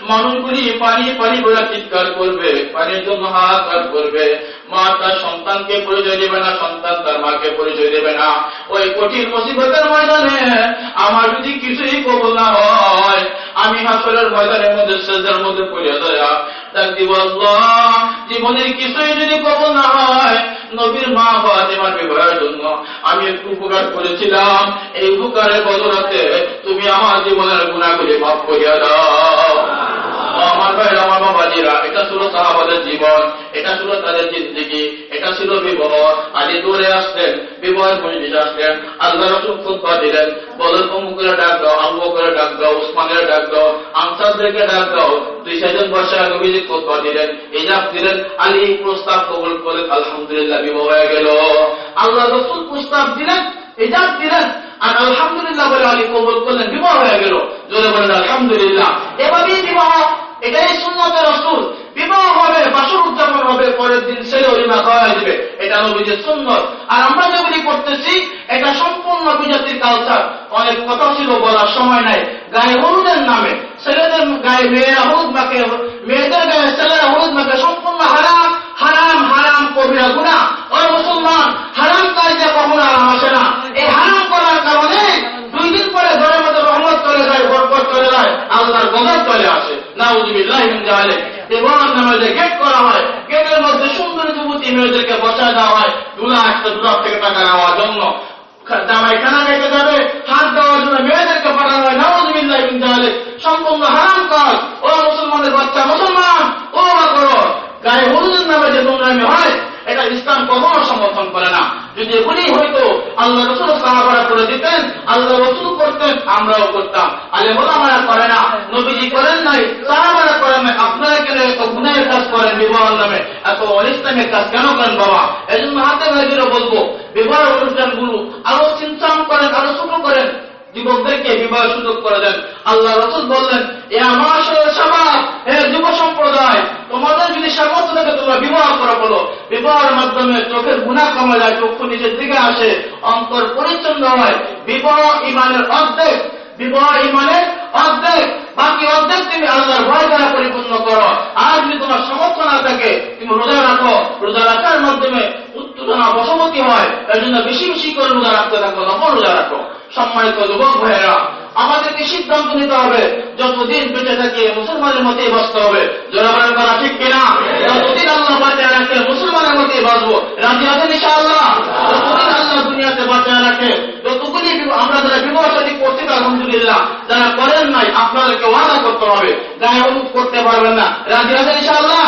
মানুষগুলি পানি পানি বলে চিৎকার করবে পানির জন্য হাহাকার করবে। মা তার সন্তানকে পরিচয় দেবে না, সন্তান তার মাকে পরিচয় দেবে না। ওই কঠিন মুসিবতের ময়দানে আমার যদি কিছুই কবল না হয়, আমি হাসরের ময়দানের মধ্যে, সেজদার মধ্যে পড়িয়া দেয়া দিব আল্লাহ জীবনের কিছুই যদি কবল না হয়, নবীর মা ফাতেমার বিবাহের জন্য আমি একটু উপকার করেছিলাম। এই উপকারের বদলাতে তুমি আমার জীবনের গুণাগুলি মাফ করিয়া দাও। আমার ভাইরা, আমার বাবাজিরা, এটা ছিল সাহাবাদের জীবন, এটা ছিল তাদের জিন্দিগি এটা ছিল বিবাহ। আজ দৌড়ে আসলেন বিবাহের পরিবেশ আসলেন আল্লাহ রসুল খুদ্া দিলেন বদল অমুকের ডাক দাও আম্ব করে ডাক দাও উসমানের ডাক দাও, আনসারদেরকে ডাক দাও। দুই চারজন বর্ষা নবীজি খুদ্া দিলেন এই ডাক দিলেন, আলী প্রস্তাব কবুল করলেন, আলহামদুলিল্লাহ বিবাহ হয়ে গেল। আল্লাহ রসুল প্রস্তাব দিলেন এই ডাক দিলেন, আর আলহামদুলিল্লাহ বলে আলী কবুল করলেন, বিবাহ হয়ে গেল। জোরে বলেন, আলহামদুলিল্লাহ। এভাবেই বিবাহ, এটাই সুন্নতের রসুল বিবাহ হবে বাসর উদযাপন হবে, পরের দিন ছেলে অরিমা খাওয়া দেবে। এটা সুন্নত। আর আমরা যেগুলি করতেছি, এটা সম্পূর্ণ বিজাতির কালচার অনেক কথা ছিল, বলার সময় নাই। গায়ে হলুদের নামে, ছেলেদের গায়ে মেয়েরা হলুদ মাকে মেয়েদের গায়ে ছেলেরা হলুদ মাকে সম্পূর্ণ হারাম হারাম হারাম কবিরা গুণা। মুসলমান, হারাম কখনো আসে না। এই হারাম করার কারণে দুই দিন পরে ঘরের মধ্যে রহমত চলে যায় বরকত চলে যায় আল্লাহর গজব চলে আসে। নাউজুবিল্লাহ জালে বিবাহ নামে যে গেট করা হয়। গেটের মধ্যে সুন্দর যুবতী মেয়েদেরকে বসায় দেওয়া হয়। দুলা আসতে দুলার থেকে টাকা নেওয়ার জন্য। যাবে। হাত দেওয়ার জন্য মেয়েদেরকে পাঠানো হয়। সম্পূর্ণ হারাম কাজ। ও মুসলমানের বাচ্চা, মুসলমান। ও করো গায়ে নামে যে হয়, এটা ইসলাম কখনো সমর্থন করে না। যদি এগুলি হয়তো আল্লাহ রসুল সাহাবারা করে দিতেন, আল্লাহ রসুল করতেন, আমরাও করতাম। আলে মোলামারা করে না, নবীজি করেন নাই, সাহাবারা করেন নাই। আপনারা কেন এত গুণের কাজ করেন বিবাহ নামে? এত অনিস্তামের কাজ কেন করেন বাবা? এই জন্য হাতে ভাইজিরা বলব, বিবাহ অনুষ্ঠানগুলো আরও চিন্তা করেন, আরও শুরু করেন। যুবকদেরকে বিবাহ সুযোগ করে দেন। আল্লাহ রসুল বললেন, এ আমার সমাজ হে যুব সম্প্রদায়, তোমাদের যদি সামর্থ্য থাকে, তোমরা বিবাহ করা বলো। বিবাহের মাধ্যমে চোখের গুণা কমে যায়, চক্ষু নিজের দিকে আসে, অন্তর পরিচ্ছন্ন হয়। বিবাহ ইমানের অর্ধেক, বিবাহ ইমানের অর্ধেক, বাকি অর্ধেক তুমি আল্লাহর ভয় দ্বারা পরিপূর্ণ করো। আর যদি তোমার সমর্থ না থাকে, তুমি রোজা রাখো। রোজা রাখার মাধ্যমে উত্তেজনা বশবতী হয়। এর জন্য বেশি বেশি করে রোজা রাখতে থাকো নকল রোজা রাখো। সম্মানিত যুবক ভাইয়েরা, আমাদেরকে সিদ্ধান্ত নিতে হবে, যতদিন বেঁচে থাকি মুসলমানের মতেই বাঁচতে হবে। জনগণের করা ঠিক কিনা? যতদিন আল্লাহ বাঁচিয়ে রাখে মুসলমানের মতেই বাঁচবো, রাজি আছেন যতদিন আল্লাহ দুনিয়াতে বাঁচিয়ে রাখে যতগুলি আমরা যারা বিবাহ করছি আলহামদুলিল্লাহ যারা করেন নাই, আপনাদেরকে ওয়াদা করতে হবে। গায়ে অনুপ করতে পারবেন না। রাজি আছেন ইনশাআল্লাহ?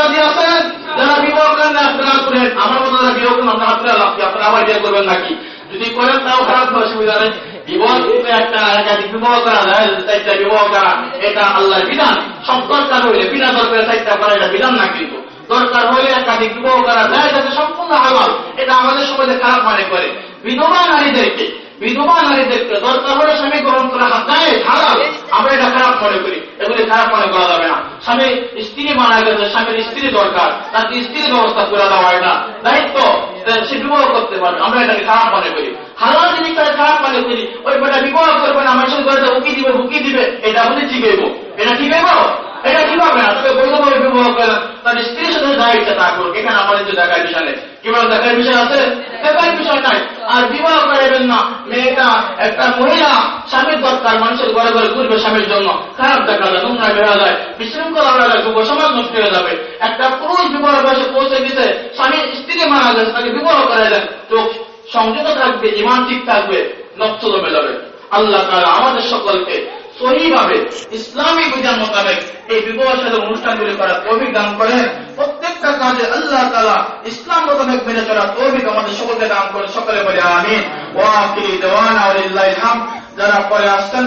রাজি আছেন? যারা বিবাহ করেন না, আপনারা করেন আমার মতো যারা বিবাহ করেন, আপনারা আপনারা লাভ আপনারা আবার বিয়ে করবেন নাকি? যদি করেন, তাও খারাপ অসুবিধা নেই। বিবাহ কিন্তু একটা একাধিক বিবাহ করা চারটা বিবাহ করা, এটা আল্লাহর বিধান। সব দরকার হইলে বিনা দরকারে চারটা করা এটা বিধান না কিন্তু। দরকার হলে একাধিক বিবাহ করা যায় যাতে সম্পূর্ণ হালাল। এটা আমাদের সমাজে খারাপ মনে করে। বিধবা নারীদেরকে বিধবা নারীদেরকে দরকার হলে স্বামী গ্রহণ করা যায়, হালাল। আমরা এটা খারাপ মনে করি। এগুলি খারাপ মনে করা যাবে না। স্বামী, স্ত্রী মারা গেছে, স্বামীর স্ত্রী দরকার। তার স্ত্রীর ব্যবস্থা করে দেওয়া না। দায়িত্ব, সে বিবাহ করতে পারবে। আমরা এটাকে খারাপ মনে করি। হালাল জিনিসটাকে খারাপ মনে করি, ওই বেটা বিবাহ করবে না, আমার সঙ্গে উকি দিবে হুকি দিবে, এটা ঠিক হইব এটা ঠিক এটা না তবে বৈধভাবে বিবাহ করেন তার স্ত্রীর সাথে যা ইচ্ছা তা করুক। এখানে আমাদের যে দেখার বিষয় নেই। কীভাবে দেখার বিষয় আছে? দেখার বিষয় নাই। আর বিবাহ করাবেন না। মেয়েটা একটা মহিলা, স্বামীর দরকার, মানুষের ঘরে ঘরে ঘুরবে স্বামীর জন্য। খারাপ দেখা যায়, নোংরা বেড়া যায়। বিশৃঙ্খলা বেড়া যায় যুব সমাজ নষ্ট হয়ে যাবে। একটা পুরুষ বিবাহ বয়সে পৌঁছে দিতে স্বামীর স্ত্রী মারা গেছে, তাকে বিবাহ করা যায় চোখ সংযত থাকবে, ইমান ঠিক থাকবে, নষ্ট জমে যাবে। আল্লাহ তাআলা আমাদের সকলকে সহিভাবে ইসলামী বিধান মোতাবেক এই বিবাহ অনুষ্ঠানগুলি করার তৌফিক দান করেন, প্রত্যেকটা কাজে আল্লাহ তালা ইসলাম মোতাবেক মেনে চলার তৌফিক আমাদের সকলকে দান করে সকলে বলে আমিন। ওয়া দাওয়ানা যারা পরে আসছেন